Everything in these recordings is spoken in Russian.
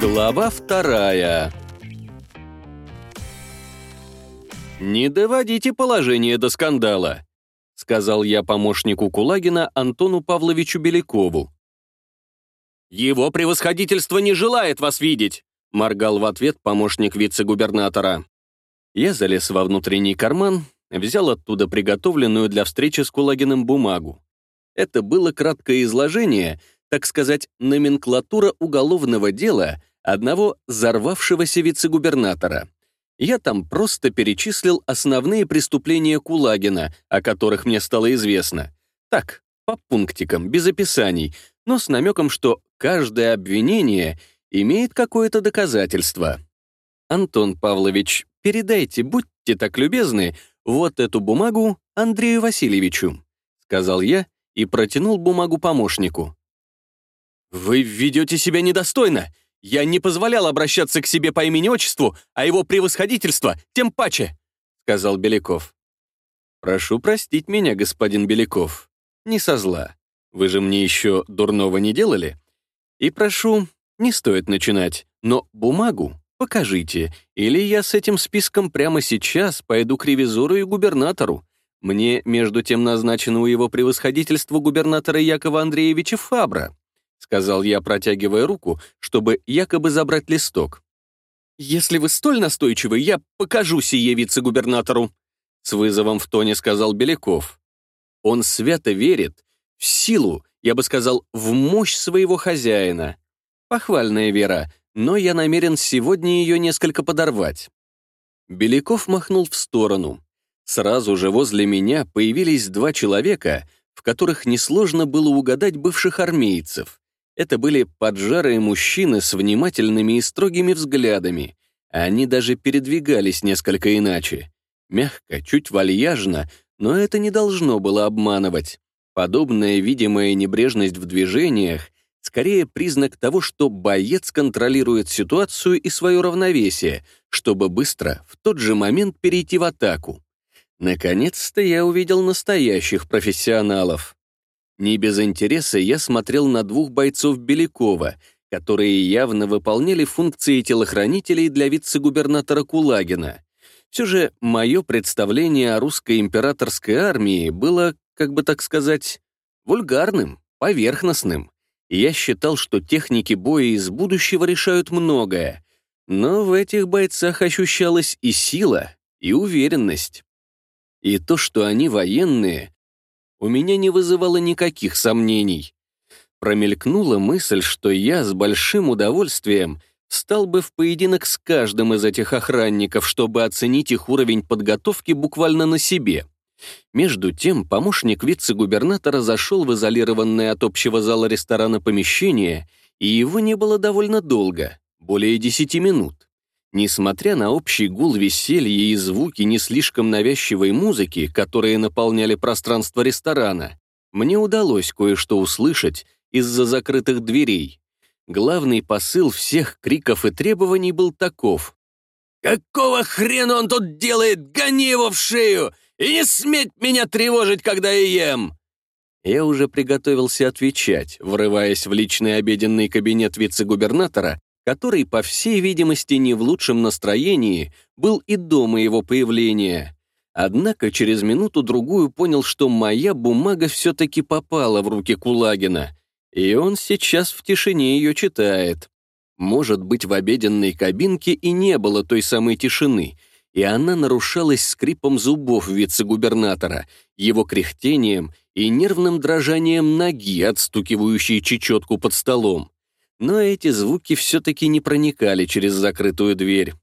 Глава вторая. «Не доводите положение до скандала», — сказал я помощнику Кулагина Антону Павловичу Белякову. «Его превосходительство не желает вас видеть», — моргал в ответ помощник вице-губернатора. Я залез во внутренний карман, взял оттуда приготовленную для встречи с Кулагиным бумагу. Это было краткое изложение, так сказать, номенклатура уголовного дела — одного взорвавшегося вице-губернатора. Я там просто перечислил основные преступления Кулагина, о которых мне стало известно. Так, по пунктикам, без описаний, но с намеком, что каждое обвинение имеет какое-то доказательство. Антон Павлович, передайте, будьте так любезны, вот эту бумагу Андрею Васильевичу, сказал я и протянул бумагу помощнику. «Вы ведете себя недостойно. Я не позволял обращаться к себе по имени-отчеству, а его превосходительство тем паче», — сказал Беляков. «Прошу простить меня, господин Беляков. Не со зла. Вы же мне еще дурного не делали. И прошу, не стоит начинать, но бумагу покажите, или я с этим списком прямо сейчас пойду к ревизору и губернатору. Мне, между тем, назначено у его превосходительства губернатора Якова Андреевича Фабра сказал я, протягивая руку, чтобы якобы забрать листок. «Если вы столь настойчивы, я покажу сие вице-губернатору», с вызовом в тоне сказал Беляков. Он свято верит в силу, я бы сказал, в мощь своего хозяина. Похвальная вера, но я намерен сегодня ее несколько подорвать. Беляков махнул в сторону. Сразу же возле меня появились два человека, в которых несложно было угадать бывших армейцев. Это были поджарые мужчины с внимательными и строгими взглядами. Они даже передвигались несколько иначе. Мягко, чуть вальяжно, но это не должно было обманывать. Подобная видимая небрежность в движениях скорее признак того, что боец контролирует ситуацию и свое равновесие, чтобы быстро, в тот же момент перейти в атаку. Наконец-то я увидел настоящих профессионалов. Не без интереса я смотрел на двух бойцов Белякова, которые явно выполняли функции телохранителей для вице-губернатора Кулагина. Все же мое представление о русской императорской армии было, как бы так сказать, вульгарным, поверхностным. я считал, что техники боя из будущего решают многое, но в этих бойцах ощущалась и сила, и уверенность. И то, что они военные, у меня не вызывало никаких сомнений. Промелькнула мысль, что я с большим удовольствием стал бы в поединок с каждым из этих охранников, чтобы оценить их уровень подготовки буквально на себе. Между тем, помощник вице-губернатора зашел в изолированное от общего зала ресторана помещение, и его не было довольно долго, более десяти минут. Несмотря на общий гул веселья и звуки не слишком навязчивой музыки, которые наполняли пространство ресторана, мне удалось кое-что услышать из-за закрытых дверей. Главный посыл всех криков и требований был таков. «Какого хрена он тут делает? Гони его в шею! И не сметь меня тревожить, когда я ем!» Я уже приготовился отвечать, врываясь в личный обеденный кабинет вице-губернатора который, по всей видимости, не в лучшем настроении, был и до моего появления. Однако через минуту-другую понял, что моя бумага все-таки попала в руки Кулагина, и он сейчас в тишине ее читает. Может быть, в обеденной кабинке и не было той самой тишины, и она нарушалась скрипом зубов вице-губернатора, его кряхтением и нервным дрожанием ноги, отстукивающей чечетку под столом но эти звуки все-таки не проникали через закрытую дверь.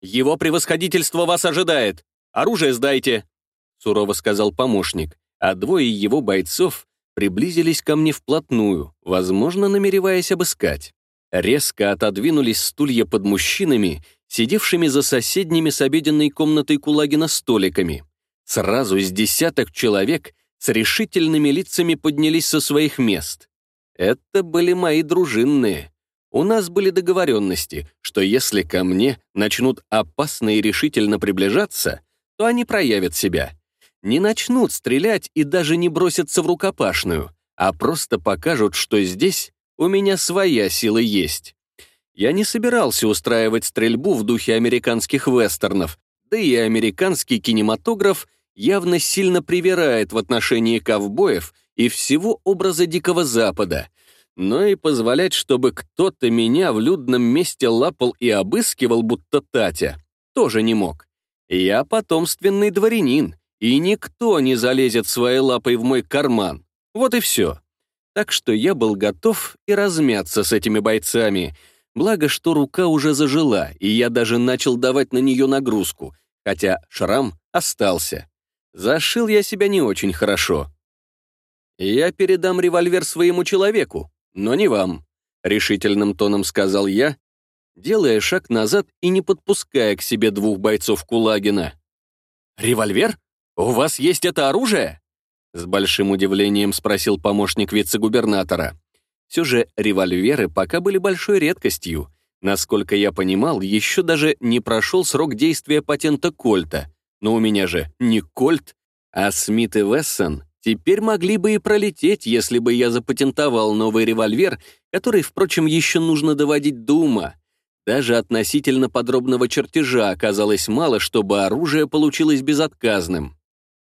«Его превосходительство вас ожидает! Оружие сдайте!» — сурово сказал помощник, а двое его бойцов приблизились ко мне вплотную, возможно, намереваясь обыскать. Резко отодвинулись стулья под мужчинами, сидевшими за соседними с обеденной комнатой Кулагина столиками. Сразу из десяток человек с решительными лицами поднялись со своих мест. Это были мои дружинные. У нас были договоренности, что если ко мне начнут опасно и решительно приближаться, то они проявят себя. Не начнут стрелять и даже не бросятся в рукопашную, а просто покажут, что здесь У меня своя сила есть. Я не собирался устраивать стрельбу в духе американских вестернов, да и американский кинематограф явно сильно привирает в отношении ковбоев и всего образа Дикого Запада, но и позволять, чтобы кто-то меня в людном месте лапал и обыскивал, будто Татя, тоже не мог. Я потомственный дворянин, и никто не залезет своей лапой в мой карман. Вот и все. Так что я был готов и размяться с этими бойцами. Благо, что рука уже зажила, и я даже начал давать на нее нагрузку, хотя шрам остался. Зашил я себя не очень хорошо. «Я передам револьвер своему человеку, но не вам», — решительным тоном сказал я, делая шаг назад и не подпуская к себе двух бойцов Кулагина. «Револьвер? У вас есть это оружие?» С большим удивлением спросил помощник вице-губернатора. Все же револьверы пока были большой редкостью. Насколько я понимал, еще даже не прошел срок действия патента Кольта. Но у меня же не Кольт, а Смит и Вессон теперь могли бы и пролететь, если бы я запатентовал новый револьвер, который, впрочем, еще нужно доводить до ума. Даже относительно подробного чертежа оказалось мало, чтобы оружие получилось безотказным.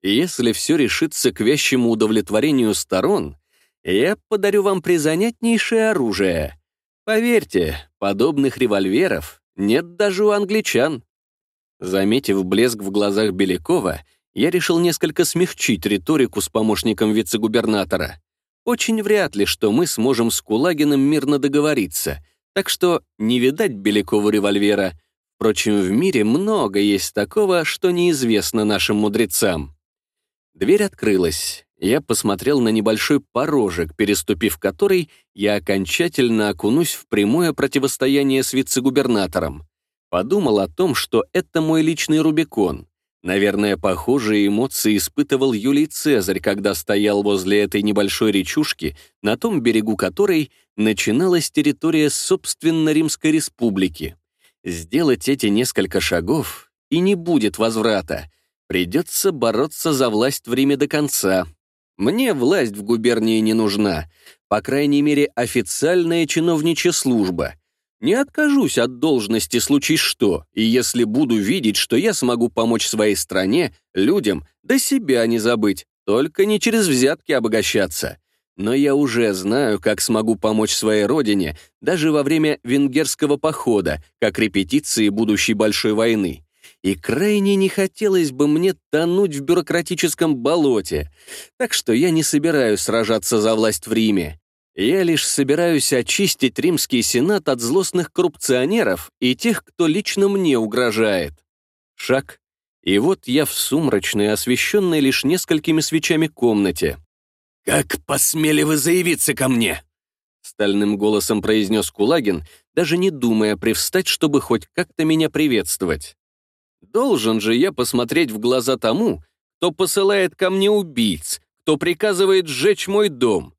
Если все решится к вящему удовлетворению сторон, я подарю вам призанятнейшее оружие. Поверьте, подобных револьверов нет даже у англичан. Заметив блеск в глазах Белякова, я решил несколько смягчить риторику с помощником вице-губернатора. Очень вряд ли, что мы сможем с Кулагиным мирно договориться, так что не видать Белякову револьвера. Впрочем, в мире много есть такого, что неизвестно нашим мудрецам. Дверь открылась. Я посмотрел на небольшой порожек, переступив который, я окончательно окунусь в прямое противостояние с вице-губернатором. Подумал о том, что это мой личный Рубикон. Наверное, похожие эмоции испытывал Юлий Цезарь, когда стоял возле этой небольшой речушки, на том берегу которой начиналась территория собственно Римской Республики. Сделать эти несколько шагов, и не будет возврата. Придется бороться за власть в Риме до конца. Мне власть в губернии не нужна, по крайней мере, официальная чиновничья служба. Не откажусь от должности случись что, и если буду видеть, что я смогу помочь своей стране, людям, да себя не забыть, только не через взятки обогащаться. Но я уже знаю, как смогу помочь своей родине даже во время венгерского похода, как репетиции будущей большой войны и крайне не хотелось бы мне тонуть в бюрократическом болоте, так что я не собираюсь сражаться за власть в Риме. Я лишь собираюсь очистить римский сенат от злостных коррупционеров и тех, кто лично мне угрожает. Шаг, и вот я в сумрачной, освещенной лишь несколькими свечами комнате. «Как посмели вы заявиться ко мне?» Стальным голосом произнес Кулагин, даже не думая привстать, чтобы хоть как-то меня приветствовать. Должен же я посмотреть в глаза тому, кто посылает ко мне убийц, кто приказывает сжечь мой дом.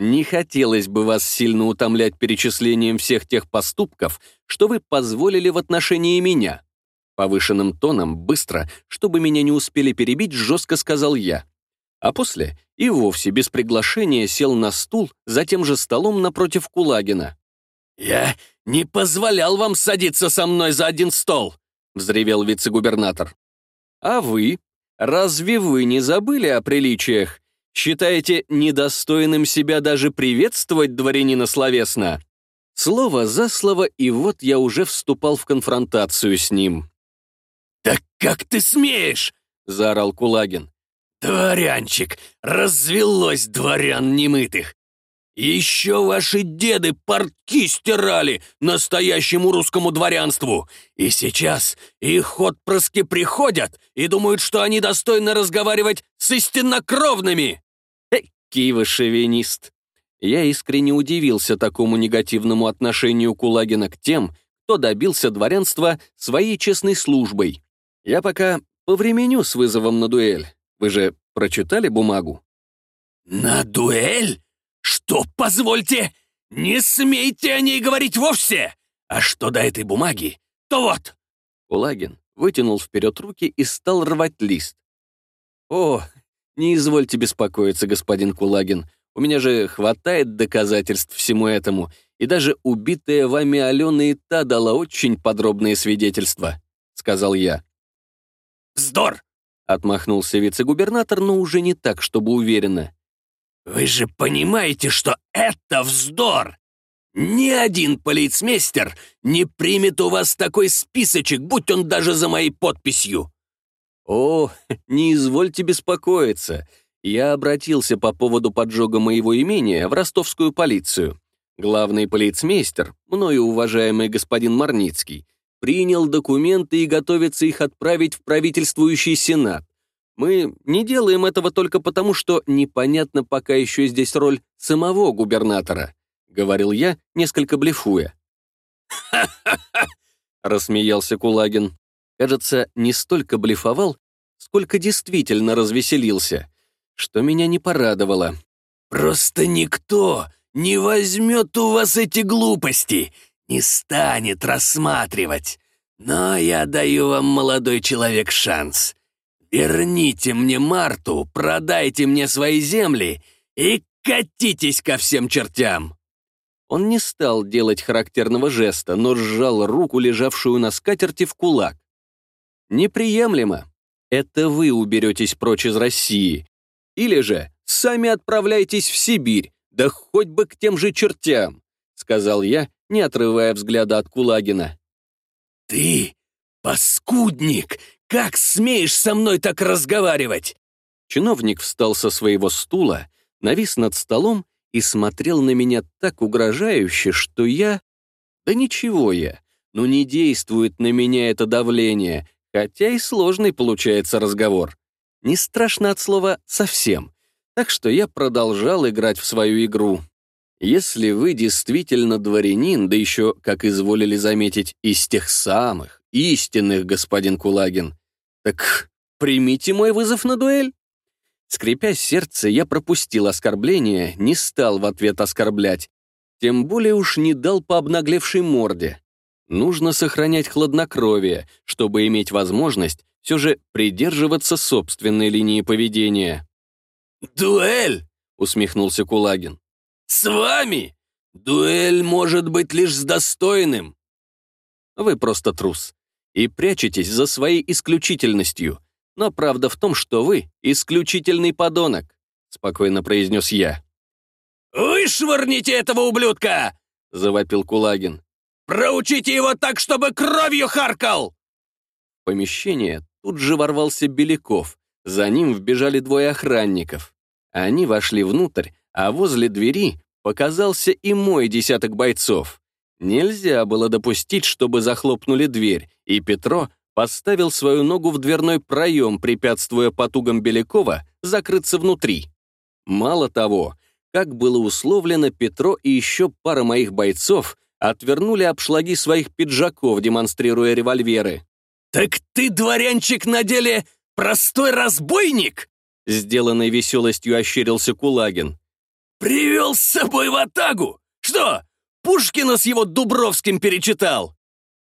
Не хотелось бы вас сильно утомлять перечислением всех тех поступков, что вы позволили в отношении меня. Повышенным тоном, быстро, чтобы меня не успели перебить, жестко сказал я. А после и вовсе без приглашения сел на стул за тем же столом напротив Кулагина. «Я не позволял вам садиться со мной за один стол!» — взревел вице-губернатор. «А вы? Разве вы не забыли о приличиях? Считаете недостойным себя даже приветствовать дворянина словесно?» Слово за слово, и вот я уже вступал в конфронтацию с ним. «Да как ты смеешь?» — заорал Кулагин. «Дворянчик! Развелось дворян немытых! Еще ваши деды портки стирали настоящему русскому дворянству. И сейчас их отпрыски приходят и думают, что они достойны разговаривать с истиннокровными. Экий вы шовинист. Я искренне удивился такому негативному отношению Кулагина к тем, кто добился дворянства своей честной службой. Я пока повременю с вызовом на дуэль. Вы же прочитали бумагу? «На дуэль?» «Что, позвольте? Не смейте о ней говорить вовсе! А что до этой бумаги, то вот!» Кулагин вытянул вперед руки и стал рвать лист. «О, не извольте беспокоиться, господин Кулагин. У меня же хватает доказательств всему этому, и даже убитая вами Алена и та дала очень подробные свидетельства», — сказал я. «Вздор!» — отмахнулся вице-губернатор, но уже не так, чтобы уверенно. «Вы же понимаете, что это вздор! Ни один полицмейстер не примет у вас такой списочек, будь он даже за моей подписью!» «О, не извольте беспокоиться. Я обратился по поводу поджога моего имения в ростовскую полицию. Главный полицмейстер, мною уважаемый господин Марницкий, принял документы и готовится их отправить в правительствующий сенат. Мы не делаем этого только потому, что непонятно пока еще здесь роль самого губернатора», — говорил я, несколько блефуя. «Ха-ха-ха!» — рассмеялся Кулагин. Кажется, не столько блефовал, сколько действительно развеселился, что меня не порадовало. «Просто никто не возьмет у вас эти глупости, не станет рассматривать. Но я даю вам, молодой человек, шанс. Верните мне Марту, продайте мне свои земли и катитесь ко всем чертям!» Он не стал делать характерного жеста, но сжал руку, лежавшую на скатерти, в кулак. «Неприемлемо. Это вы уберетесь прочь из России. Или же сами отправляйтесь в Сибирь, да хоть бы к тем же чертям», — сказал я, не отрывая взгляда от Кулагина. «Ты, паскудник, как смеешь со мной так разговаривать?» Чиновник встал со своего стула, навис над столом и смотрел на меня так угрожающе, что я... Да ничего я, но не действует на меня это давление, хотя и сложный получается разговор. Не страшно от слова «совсем», так что я продолжал играть в свою игру. Если вы действительно дворянин, да еще, как изволили заметить, из тех самых, истинных, господин Кулагин, так примите мой вызов на дуэль. Скрипя сердце, я пропустил оскорбление, не стал в ответ оскорблять, тем более уж не дал по обнаглевшей морде. Нужно сохранять хладнокровие, чтобы иметь возможность все же придерживаться собственной линии поведения. «Дуэль!» — усмехнулся Кулагин. «С вами? Дуэль может быть лишь с достойным». «Вы просто трус и прячетесь за своей исключительностью. Но правда в том, что вы — исключительный подонок», — спокойно произнес я. «Вышвырните этого ублюдка!» — завопил Кулагин. «Проучите его так, чтобы кровью харкал!» В помещение тут же ворвался Беляков. За ним вбежали двое охранников. Они вошли внутрь, а возле двери показался и мой десяток бойцов. Нельзя было допустить, чтобы захлопнули дверь, и Петро поставил свою ногу в дверной проем, препятствуя потугам Белякова закрыться внутри. Мало того, как было условлено, Петро и еще пара моих бойцов отвернули обшлаги своих пиджаков, демонстрируя револьверы. «Так ты, дворянчик, на деле простой разбойник?» Сделанной веселостью ощерился Кулагин. «Привел с собой в атагу? Что, Пушкина с его Дубровским перечитал?»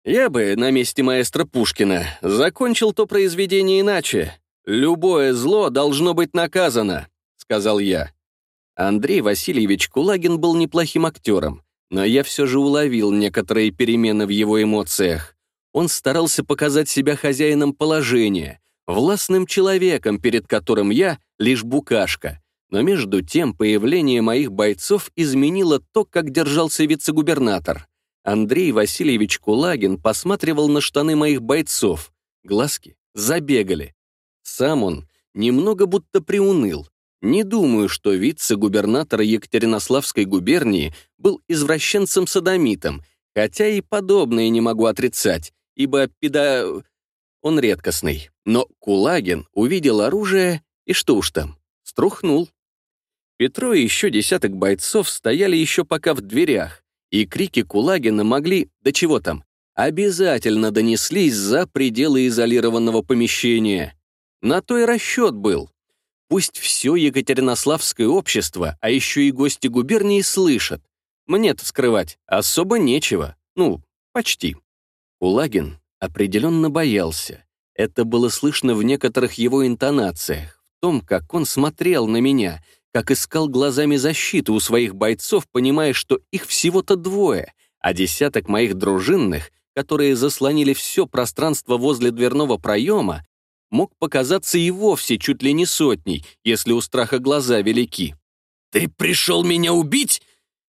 Я бы на месте маэстро Пушкина закончил то произведение иначе. «Любое зло должно быть наказано», — сказал я. Андрей Васильевич Кулагин был неплохим актером, но я все же уловил некоторые перемены в его эмоциях. Он старался показать себя хозяином положения, властным человеком, перед которым я лишь букашка. Но между тем появление моих бойцов изменило то, как держался вице-губернатор. Андрей Васильевич Кулагин посматривал на штаны моих бойцов. Глазки забегали. Сам он немного будто приуныл. Не думаю, что вице-губернатор Екатеринославской губернии был извращенцем-садомитом, хотя и подобное не могу отрицать, ибо педа... он редкостный. Но Кулагин увидел оружие, и что уж там, струхнул. Петро и еще десяток бойцов стояли еще пока в дверях, и крики Кулагина могли, да чего там, обязательно донеслись за пределы изолированного помещения. На то и расчет был. Пусть все Екатеринославское общество, а еще и гости губернии слышат. Мне-то скрывать особо нечего. Ну, почти. Кулагин определенно боялся. Это было слышно в некоторых его интонациях, в том, как он смотрел на меня, как искал глазами защиты у своих бойцов, понимая, что их всего-то двое, а десяток моих дружинных, которые заслонили все пространство возле дверного проема, мог показаться и вовсе чуть ли не сотней, если у страха глаза велики. «Ты пришел меня убить?»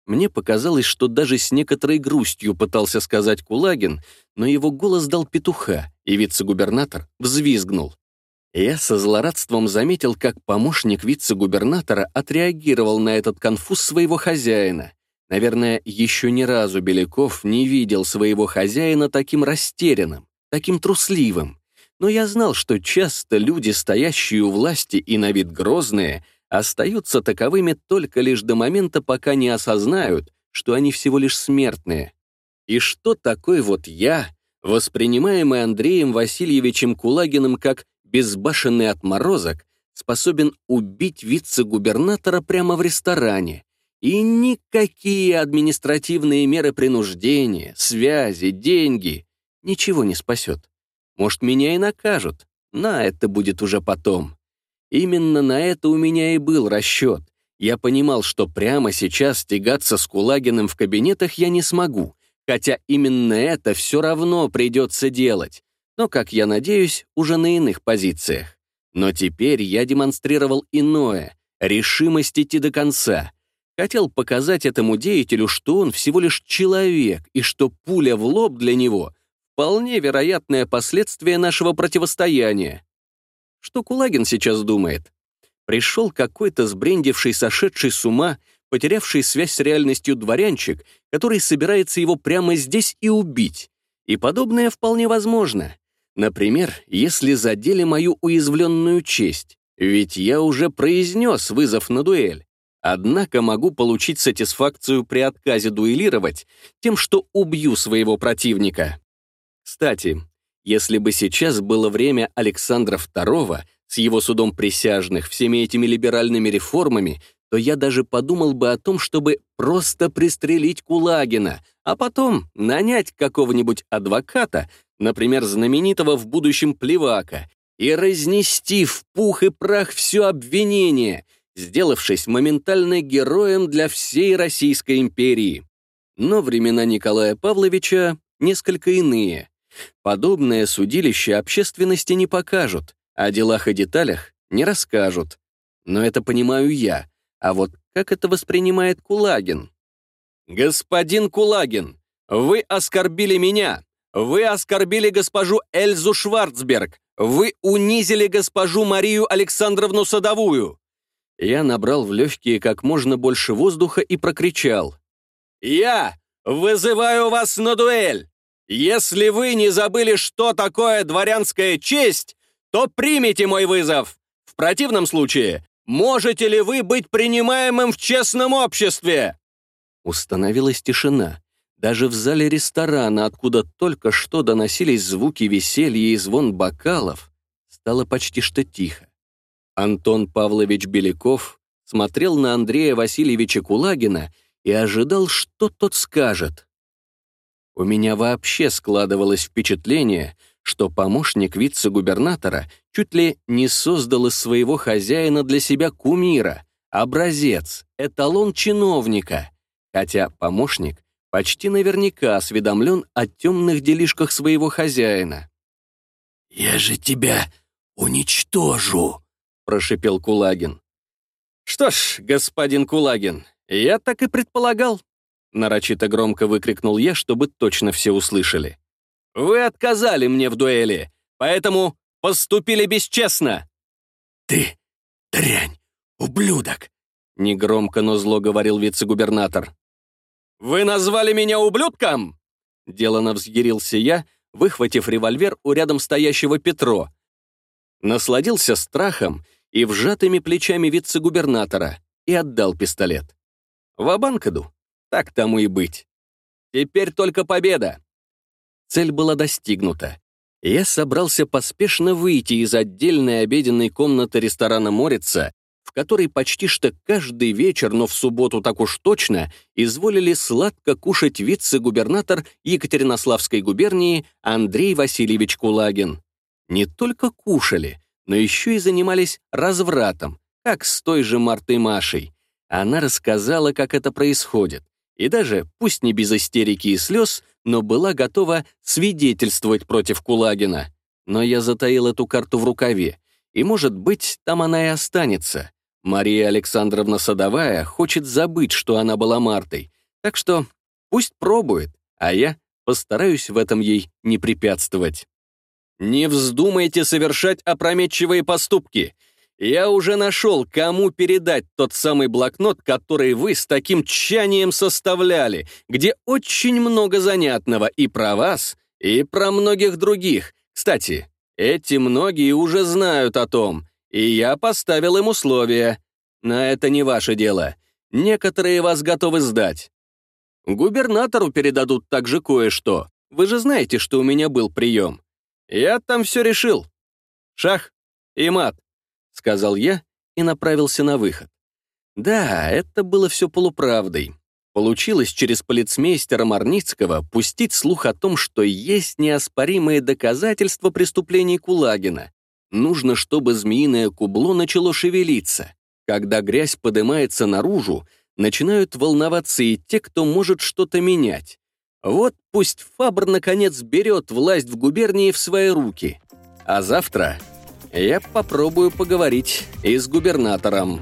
Мне показалось, что даже с некоторой грустью пытался сказать Кулагин, но его голос дал петуха, и вице-губернатор взвизгнул. Я со злорадством заметил, как помощник вице-губернатора отреагировал на этот конфуз своего хозяина. Наверное, еще ни разу Беляков не видел своего хозяина таким растерянным, таким трусливым. Но я знал, что часто люди, стоящие у власти и на вид грозные, остаются таковыми только лишь до момента, пока не осознают, что они всего лишь смертные. И что такой вот я, воспринимаемый Андреем Васильевичем Кулагиным как безбашенный отморозок, способен убить вице-губернатора прямо в ресторане. И никакие административные меры принуждения, связи, деньги ничего не спасет. Может, меня и накажут, но это будет уже потом. Именно на это у меня и был расчет. Я понимал, что прямо сейчас тягаться с Кулагиным в кабинетах я не смогу, хотя именно это все равно придется делать, но, как я надеюсь, уже на иных позициях. Но теперь я демонстрировал иное — решимость идти до конца. Хотел показать этому деятелю, что он всего лишь человек, и что пуля в лоб для него — вполне вероятное последствие нашего противостояния. Что Кулагин сейчас думает? Пришел какой-то сбрендивший, сошедший с ума, потерявший связь с реальностью дворянчик, который собирается его прямо здесь и убить. И подобное вполне возможно. Например, если задели мою уязвленную честь, ведь я уже произнес вызов на дуэль. Однако могу получить сатисфакцию при отказе дуэлировать тем, что убью своего противника. Кстати, если бы сейчас было время Александра II с его судом присяжных, всеми этими либеральными реформами, то я даже подумал бы о том, чтобы просто пристрелить Кулагина, а потом нанять какого-нибудь адвоката, например, знаменитого в будущем Плевака, и разнести в пух и прах все обвинение, сделавшись моментально героем для всей Российской империи. Но времена Николая Павловича несколько иные. Подобное судилище общественности не покажут, о делах и деталях не расскажут. Но это понимаю я. А вот как это воспринимает Кулагин? «Господин Кулагин, вы оскорбили меня. Вы оскорбили госпожу Эльзу Шварцберг. Вы унизили госпожу Марию Александровну Садовую». Я набрал в легкие как можно больше воздуха и прокричал. «Я вызываю вас на дуэль! Если вы не забыли, что такое дворянская честь, то примите мой вызов. В противном случае, можете ли вы быть принимаемым в честном обществе?» Установилась тишина. Даже в зале ресторана, откуда только что доносились звуки веселья и звон бокалов, стало почти что тихо. Антон Павлович Беляков смотрел на Андрея Васильевича Кулагина и ожидал, что тот скажет. У меня вообще складывалось впечатление, что помощник вице-губернатора чуть ли не создал из своего хозяина для себя кумира, образец, эталон чиновника, хотя помощник почти наверняка осведомлен о темных делишках своего хозяина. «Я же тебя уничтожу», — прошипел Кулагин. «Что ж, господин Кулагин, я так и предполагал», Нарочито громко выкрикнул я, чтобы точно все услышали. «Вы отказали мне в дуэли, поэтому поступили бесчестно!» «Ты дрянь, ублюдок!» Негромко, но зло говорил вице-губернатор. «Вы назвали меня ублюдком?» Делано взъярился я, выхватив револьвер у рядом стоящего Петро. Насладился страхом и вжатыми плечами вице-губернатора и отдал пистолет. Ва-банк иду. Так тому и быть. Теперь только победа. Цель была достигнута. Я собрался поспешно выйти из отдельной обеденной комнаты ресторана «Морица», в которой почти что каждый вечер, но в субботу так уж точно, изволили сладко кушать вице-губернатор Екатеринославской губернии Андрей Васильевич Кулагин. Не только кушали, но еще и занимались развратом, как с той же Мартой Машей. Она рассказала, как это происходит. И даже, пусть не без истерики и слез, но была готова свидетельствовать против Кулагина. Но я затаил эту карту в рукаве, и, может быть, там она и останется. Мария Александровна Садовая хочет забыть, что она была Мартой, так что пусть пробует, а я постараюсь в этом ей не препятствовать. Не вздумайте совершать опрометчивые поступки. Я уже нашел, кому передать тот самый блокнот, который вы с таким тщанием составляли, где очень много занятного и про вас, и про многих других. Кстати, эти многие уже знают о том, и я поставил им условия. Но это не ваше дело. Некоторые вас готовы сдать. Губернатору передадут также кое-что. Вы же знаете, что у меня был прием. Я там все решил. Шах и мат, сказал я и направился на выход. Да, это было все полуправдой. Получилось через полицмейстера Марницкого пустить слух о том, что есть неоспоримые доказательства преступлений Кулагина. Нужно, чтобы змеиное кубло начало шевелиться. Когда грязь поднимается наружу, начинают волноваться и те, кто может что-то менять. Вот пусть Фабр наконец берет власть в губернии в свои руки. А завтра я попробую поговорить и с губернатором.